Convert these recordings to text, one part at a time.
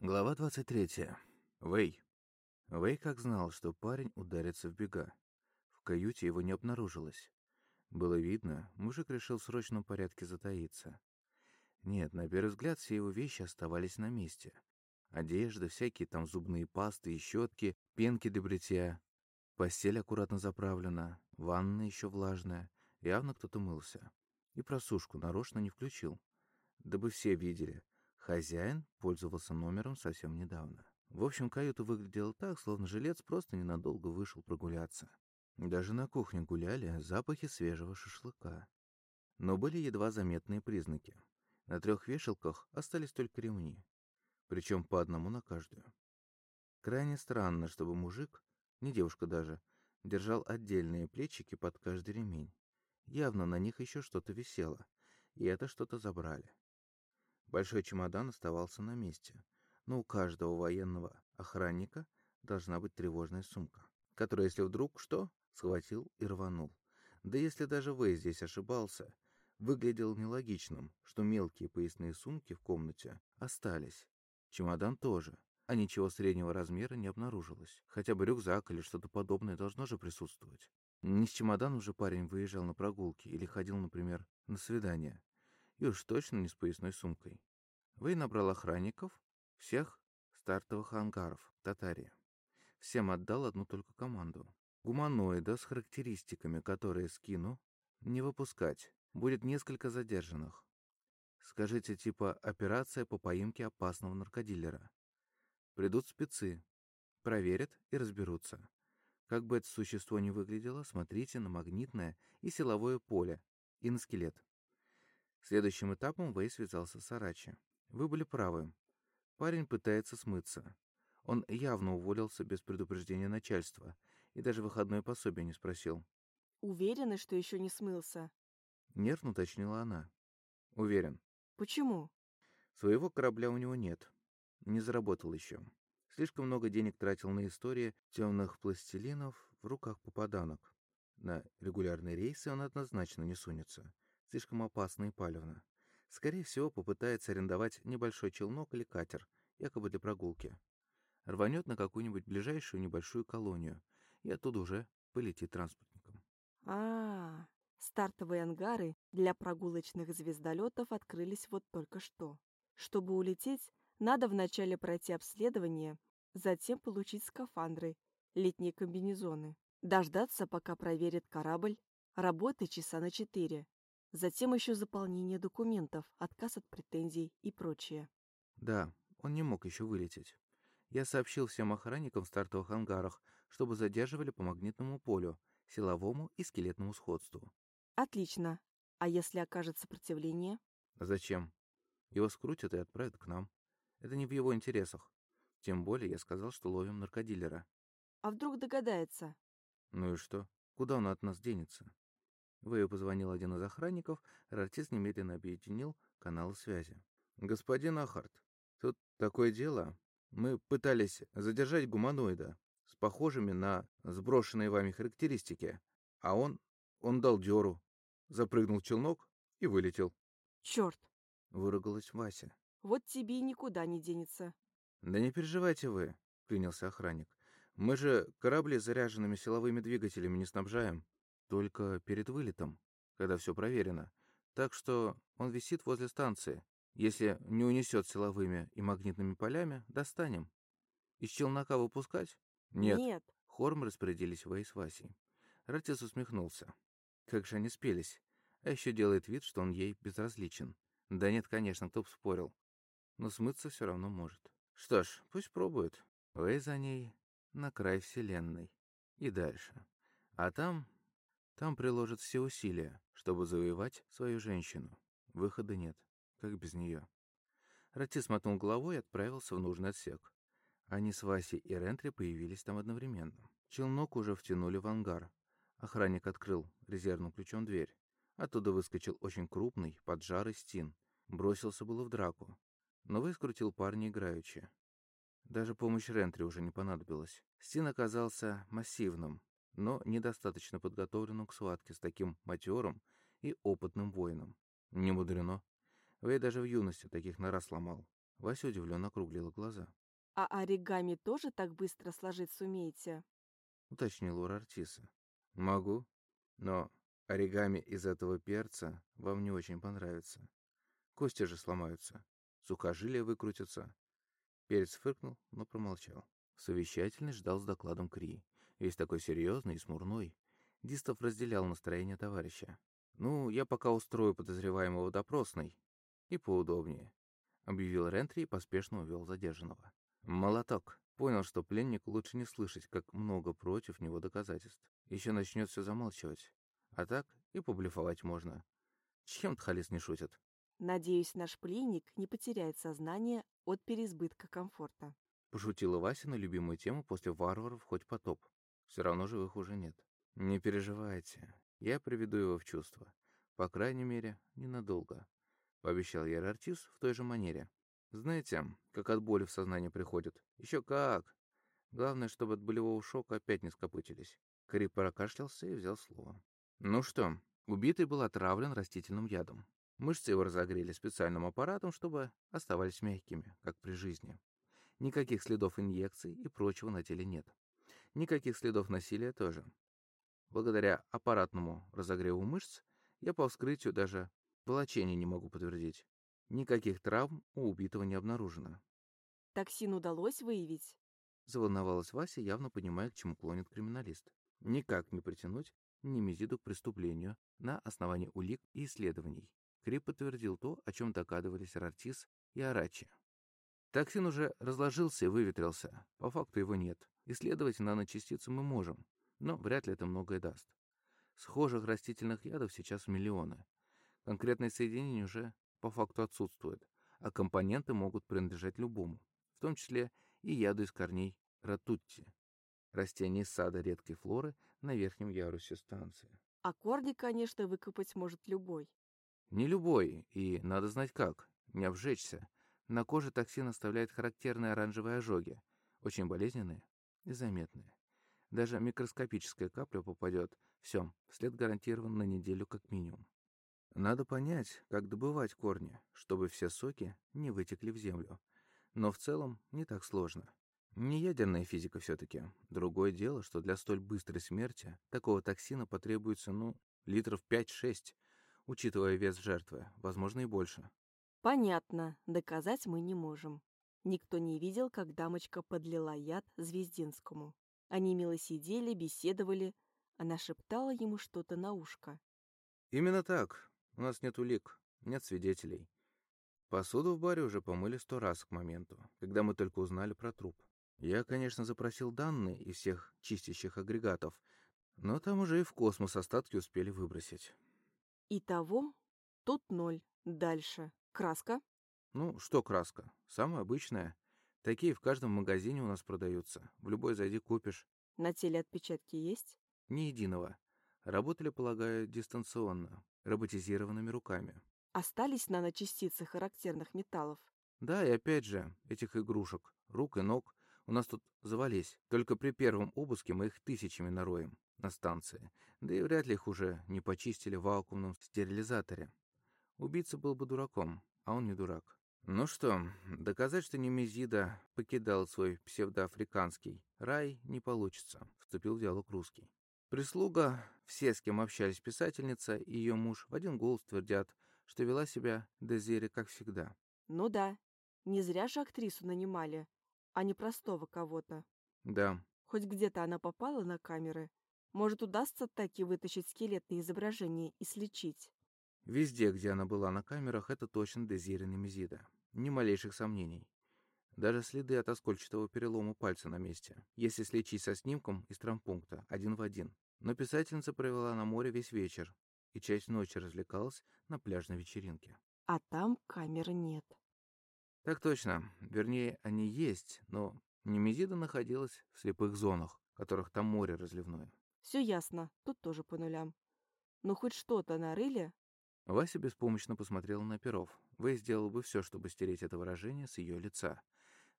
Глава 23. Вэй. Вэй как знал, что парень ударится в бега. В каюте его не обнаружилось. Было видно, мужик решил в срочном порядке затаиться. Нет, на первый взгляд все его вещи оставались на месте. Одежда, всякие там зубные пасты и щетки, пенки для бритья. Постель аккуратно заправлена, ванна еще влажная. Явно кто-то мылся. И просушку нарочно не включил. Дабы все видели. Хозяин пользовался номером совсем недавно. В общем, каюта выглядела так, словно жилец просто ненадолго вышел прогуляться. Даже на кухне гуляли запахи свежего шашлыка. Но были едва заметные признаки. На трех вешалках остались только ремни. Причем по одному на каждую. Крайне странно, чтобы мужик, не девушка даже, держал отдельные плечики под каждый ремень. Явно на них еще что-то висело, и это что-то забрали. Большой чемодан оставался на месте, но у каждого военного охранника должна быть тревожная сумка, которая, если вдруг что, схватил и рванул. Да если даже Вэй здесь ошибался, выглядело нелогичным, что мелкие поясные сумки в комнате остались. Чемодан тоже, а ничего среднего размера не обнаружилось. Хотя бы рюкзак или что-то подобное должно же присутствовать. Не с чемоданом же парень выезжал на прогулки или ходил, например, на свидание. И уж точно не с поясной сумкой. Вэй набрал охранников всех стартовых ангаров Татарии. Всем отдал одну только команду. Гуманоида с характеристиками, которые скину, не выпускать. Будет несколько задержанных. Скажите типа «Операция по поимке опасного наркодилера». Придут спецы, проверят и разберутся. Как бы это существо ни выглядело, смотрите на магнитное и силовое поле и на скелет. Следующим этапом Вэй связался с Арачи. Вы были правы. Парень пытается смыться. Он явно уволился без предупреждения начальства и даже выходное пособие не спросил. Уверены, что еще не смылся? Нервно уточнила она. Уверен. Почему? Своего корабля у него нет. Не заработал еще. Слишком много денег тратил на истории темных пластилинов в руках попаданок. На регулярные рейсы он однозначно не сунется слишком опасно и палевно. Скорее всего, попытается арендовать небольшой челнок или катер, якобы для прогулки. Рванет на какую-нибудь ближайшую небольшую колонию, и оттуда уже полетит транспортником. А, -а, -а стартовые ангары для прогулочных звездолетов открылись вот только что. Чтобы улететь, надо вначале пройти обследование, затем получить скафандры, летние комбинезоны, дождаться, пока проверит корабль, работы часа на четыре, Затем еще заполнение документов, отказ от претензий и прочее. Да, он не мог еще вылететь. Я сообщил всем охранникам в стартовых ангарах, чтобы задерживали по магнитному полю, силовому и скелетному сходству. Отлично. А если окажет сопротивление? Зачем? Его скрутят и отправят к нам. Это не в его интересах. Тем более я сказал, что ловим наркодилера. А вдруг догадается? Ну и что? Куда он от нас денется? Вэю позвонил один из охранников, артист немедленно объединил канал связи. «Господин Ахарт, тут такое дело. Мы пытались задержать гуманоида с похожими на сброшенные вами характеристики, а он... он дал дёру, запрыгнул в челнок и вылетел». «Чёрт!» — выругалась Вася. «Вот тебе и никуда не денется». «Да не переживайте вы», — принялся охранник. «Мы же корабли заряженными силовыми двигателями не снабжаем. Только перед вылетом, когда все проверено. Так что он висит возле станции. Если не унесет силовыми и магнитными полями, достанем. Из челнока выпускать? Нет. Нет. Хорм распорядились Вэй с Васей. Ратис усмехнулся. Как же они спелись. А еще делает вид, что он ей безразличен. Да нет, конечно, кто б спорил. Но смыться все равно может. Что ж, пусть пробует. Вэй за ней на край вселенной. И дальше. А там там приложат все усилия, чтобы завоевать свою женщину. Выхода нет. Как без нее? Ратис смотнул головой и отправился в нужный отсек. Они с Васей и Рентри появились там одновременно. Челнок уже втянули в ангар. Охранник открыл резервным ключом дверь. Оттуда выскочил очень крупный, поджарый Стин. Бросился было в драку. Но выскрутил парня играючи. Даже помощь Рентри уже не понадобилась. Стин оказался массивным, но недостаточно подготовленным к схватке с таким матерым и опытным воином. Не мудрено. Вэй даже в юности таких на раз ломал. Вася удивленно округлила глаза. «А оригами тоже так быстро сложить сумеете?» — уточнил Ур Артиса. «Могу, но оригами из этого перца вам не очень понравится. Кости же сломаются, сухожилия выкрутятся». Перец фыркнул, но промолчал. Совещательный ждал с докладом Кри, весь такой серьезный и смурной. Дистов разделял настроение товарища. «Ну, я пока устрою подозреваемого допросной. И поудобнее», — объявил Рентри и поспешно увел задержанного. «Молоток». Понял, что пленник лучше не слышать, как много против него доказательств. Еще начнет все замалчивать. А так и поблефовать можно. Чем Тхалис не шутит? Надеюсь, наш пленник не потеряет сознание от переизбытка комфорта. Пошутила Вася на любимую тему после варваров хоть потоп. Все равно живых уже нет. Не переживайте, я приведу его в чувство. По крайней мере, ненадолго. Пообещал Ярартис в той же манере. Знаете, как от боли в сознание приходит? Еще как! Главное, чтобы от болевого шока опять не скопытились. Крип прокашлялся и взял слово. Ну что, убитый был отравлен растительным ядом. Мышцы его разогрели специальным аппаратом, чтобы оставались мягкими, как при жизни. Никаких следов инъекций и прочего на теле нет. Никаких следов насилия тоже. Благодаря аппаратному разогреву мышц я по вскрытию даже волочение не могу подтвердить. Никаких травм у убитого не обнаружено. Токсин удалось выявить? Заволновалась Вася, явно понимая, к чему клонит криминалист. Никак не притянуть немезиду к преступлению на основании улик и исследований. Крип подтвердил то, о чем догадывались Рартис и Арачи. Токсин уже разложился и выветрился. По факту его нет. Исследовать наночастицы мы можем, но вряд ли это многое даст. Схожих растительных ядов сейчас миллионы. Конкретные соединения уже по факту отсутствуют, а компоненты могут принадлежать любому, в том числе и яду из корней ратутти, растения из сада редкой флоры на верхнем ярусе станции. А корни, конечно, выкопать может любой. Не любой, и надо знать как, не обжечься. На коже токсин оставляет характерные оранжевые ожоги, очень болезненные и заметные. Даже микроскопическая капля попадет, все, след гарантирован на неделю как минимум. Надо понять, как добывать корни, чтобы все соки не вытекли в землю. Но в целом не так сложно. Не ядерная физика все-таки. Другое дело, что для столь быстрой смерти такого токсина потребуется, ну, литров 5-6, учитывая вес жертвы, возможно и больше. Понятно, доказать мы не можем. Никто не видел, как дамочка подлила яд Звездинскому. Они мило сидели, беседовали. Она шептала ему что-то на ушко. «Именно так. У нас нет улик, нет свидетелей. Посуду в баре уже помыли сто раз к моменту, когда мы только узнали про труп. Я, конечно, запросил данные из всех чистящих агрегатов, но там уже и в космос остатки успели выбросить. Итого, тут ноль. Дальше. Краска? Ну, что краска? Самая обычная. Такие в каждом магазине у нас продаются. В любой зайди купишь. На теле отпечатки есть? Ни единого. Работали, полагаю, дистанционно роботизированными руками. Остались наночастицы характерных металлов. Да, и опять же, этих игрушек, рук и ног, у нас тут завались. Только при первом обыске мы их тысячами нароем на станции. Да и вряд ли их уже не почистили в вакуумном стерилизаторе. Убийца был бы дураком, а он не дурак. Ну что, доказать, что Немезида покидал свой псевдоафриканский рай, не получится, вступил в диалог русский. Прислуга, все, с кем общались писательница и ее муж, в один голос твердят, что вела себя Дезире как всегда. Ну да, не зря же актрису нанимали, а не простого кого-то. Да. Хоть где-то она попала на камеры. Может, удастся таки вытащить скелетные изображения и слечить. Везде, где она была на камерах, это точно Дезире Немезида. Ни малейших сомнений. Даже следы от оскольчатого перелома пальца на месте, если слечить со снимком из травмпункта, один в один. Но писательница провела на море весь вечер и часть ночи развлекалась на пляжной вечеринке. А там камеры нет. Так точно. Вернее, они есть, но Немезида находилась в слепых зонах, которых там море разливное. Все ясно, тут тоже по нулям. Но хоть что-то нарыли? Вася беспомощно посмотрела на Перов. Вэй сделал бы все, чтобы стереть это выражение с ее лица.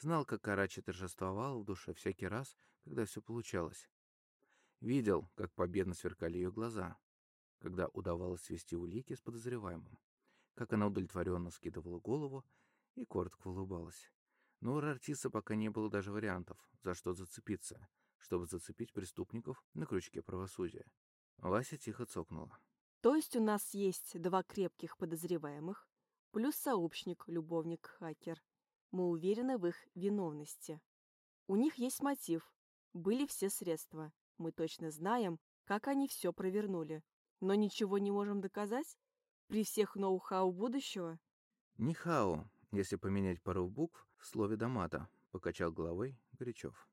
Знал, как Карачи торжествовал в душе всякий раз, когда все получалось. Видел, как победно сверкали ее глаза, когда удавалось свести улики с подозреваемым, как она удовлетворенно скидывала голову и коротко улыбалась. Но у Рартиса пока не было даже вариантов, за что зацепиться, чтобы зацепить преступников на крючке правосудия. Вася тихо цокнула. То есть у нас есть два крепких подозреваемых, плюс сообщник, любовник, хакер. Мы уверены в их виновности. У них есть мотив, были все средства. Мы точно знаем, как они все провернули. Но ничего не можем доказать? При всех ноу-хау будущего? Не хау, если поменять пару букв в слове «домата», покачал головой Горячев.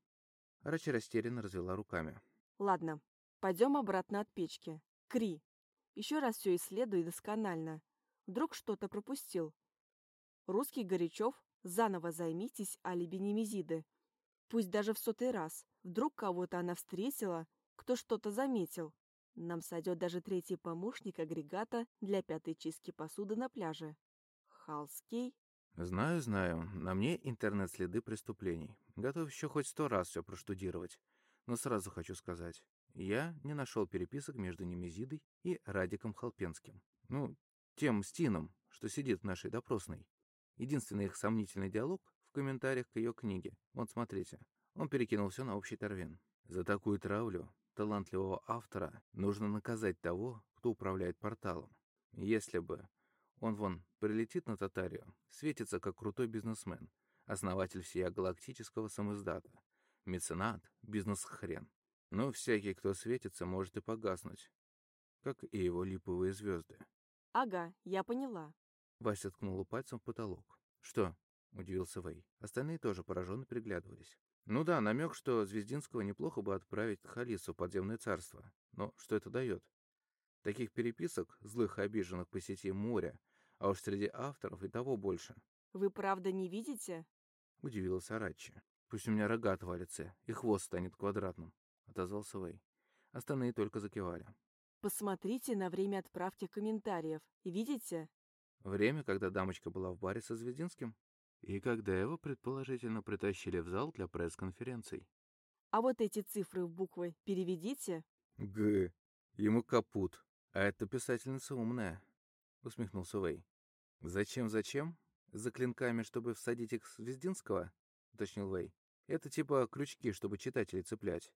Рачи растерянно развела руками. Ладно, пойдем обратно от печки. Кри. Еще раз все исследуй досконально. Вдруг что-то пропустил. Русский Горячев, заново займитесь алиби Немезиды. Пусть даже в сотый раз. Вдруг кого-то она встретила, кто что-то заметил. Нам сойдет даже третий помощник агрегата для пятой чистки посуды на пляже. Халский. Знаю, знаю. На мне интернет-следы преступлений. Готов еще хоть сто раз все проштудировать. Но сразу хочу сказать. Я не нашел переписок между Немезидой и Радиком Халпенским. Ну, тем Стином, что сидит в нашей допросной. Единственный их сомнительный диалог в комментариях к ее книге. Вот смотрите. Он перекинул все на общий торвин. За такую травлю талантливого автора нужно наказать того, кто управляет порталом. Если бы он вон прилетит на Татарию, светится как крутой бизнесмен, основатель всея галактического самоиздата, меценат, бизнес-хрен. Но всякий, кто светится, может и погаснуть, как и его липовые звезды. Ага, я поняла. Вася ткнула пальцем в потолок. «Что?» — удивился Вэй. Остальные тоже пораженно переглядывались. «Ну да, намек, что Звездинского неплохо бы отправить Халису в подземное царство. Но что это дает? Таких переписок, злых и обиженных по сети моря, а уж среди авторов и того больше. Вы правда не видите? Удивилась Арачи. Пусть у меня рога отвалятся, и хвост станет квадратным, отозвался Вэй. Остальные только закивали. Посмотрите на время отправки комментариев. Видите? Время, когда дамочка была в баре со Звездинским? И когда его, предположительно, притащили в зал для пресс-конференций. А вот эти цифры в буквы переведите. Г. Ему капут. А эта писательница умная, усмехнулся Вэй. «Зачем, зачем? За клинками, чтобы всадить их с Вездинского?» — уточнил Вэй. «Это типа крючки, чтобы читателей цеплять.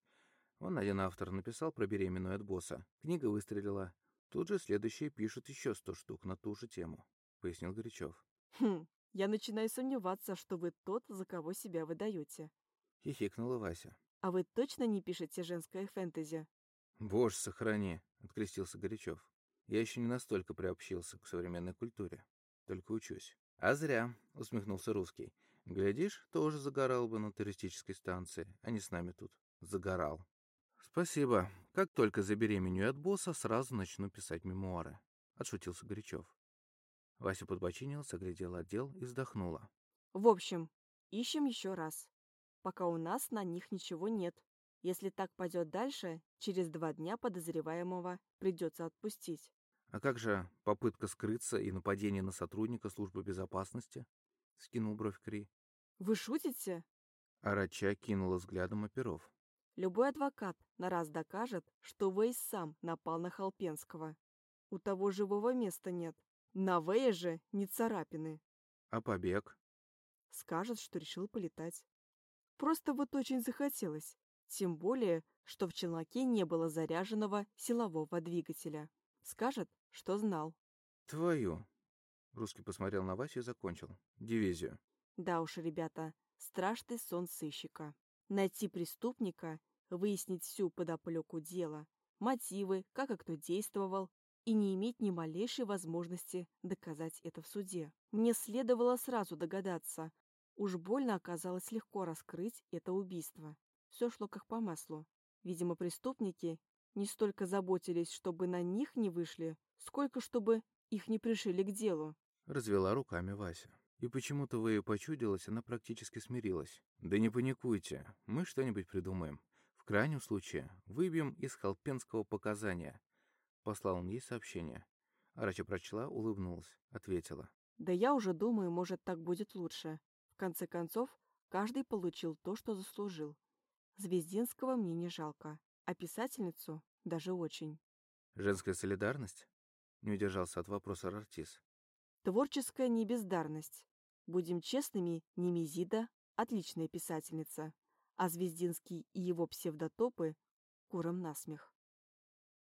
Он один автор написал про беременную от босса. Книга выстрелила. Тут же следующие пишут еще сто штук на ту же тему», — пояснил Горячев. «Хм, я начинаю сомневаться, что вы тот, за кого себя выдаете», — хихикнула Вася. «А вы точно не пишете женское фэнтези?» «Боже, сохрани!» — открестился Горячев. «Я еще не настолько приобщился к современной культуре». Только учусь. А зря, усмехнулся русский. Глядишь, тоже загорал бы на туристической станции, а не с нами тут. Загорал. Спасибо. Как только забеременю от босса, сразу начну писать мемуары. Отшутился Горячев. Вася подбочинилась, оглядела отдел и вздохнула. В общем, ищем еще раз. Пока у нас на них ничего нет. Если так пойдет дальше, через два дня подозреваемого придется отпустить. А как же попытка скрыться и нападение на сотрудника службы безопасности? Скинул бровь Кри. Вы шутите? Арача кинула взглядом оперов. Любой адвокат на раз докажет, что Вейс сам напал на Холпенского. У того живого места нет. На Вэе же не царапины. А побег? Скажет, что решил полетать. Просто вот очень захотелось. Тем более, что в челноке не было заряженного силового двигателя. Скажет, что знал. Твою. Русский посмотрел на Васю и закончил. Дивизию. Да уж, ребята, страшный сон сыщика. Найти преступника, выяснить всю подоплеку дела, мотивы, как и кто действовал, и не иметь ни малейшей возможности доказать это в суде. Мне следовало сразу догадаться. Уж больно оказалось легко раскрыть это убийство. Все шло как по маслу. Видимо, преступники не столько заботились, чтобы на них не вышли, сколько чтобы их не пришили к делу. Развела руками Вася. И почему-то вы ее почудилась, она практически смирилась. Да не паникуйте, мы что-нибудь придумаем. В крайнем случае, выбьем из Халпенского показания. Послал он ей сообщение. Арача прочла, улыбнулась, ответила. Да я уже думаю, может, так будет лучше. В конце концов, каждый получил то, что заслужил. Звездинского мне не жалко а писательницу даже очень. Женская солидарность? Не удержался от вопроса Рартис. Творческая небездарность. Будем честными, Немезида – отличная писательница, а Звездинский и его псевдотопы – куром насмех.